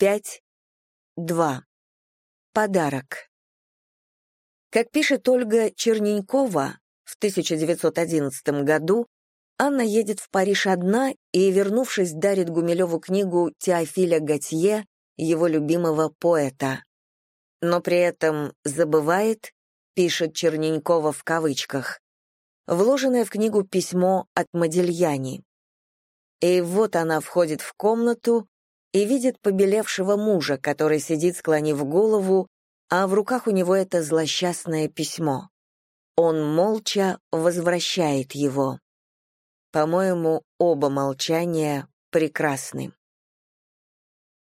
5, 2. Подарок. Как пишет Ольга Черненькова, в 1911 году Анна едет в Париж одна и, вернувшись, дарит Гумилеву книгу Теофиля Готье, его любимого поэта. Но при этом забывает, пишет Черненькова в кавычках, вложенное в книгу письмо от Модельяни. И вот она входит в комнату и видит побелевшего мужа, который сидит, склонив голову, а в руках у него это злосчастное письмо. Он молча возвращает его. По-моему, оба молчания прекрасны.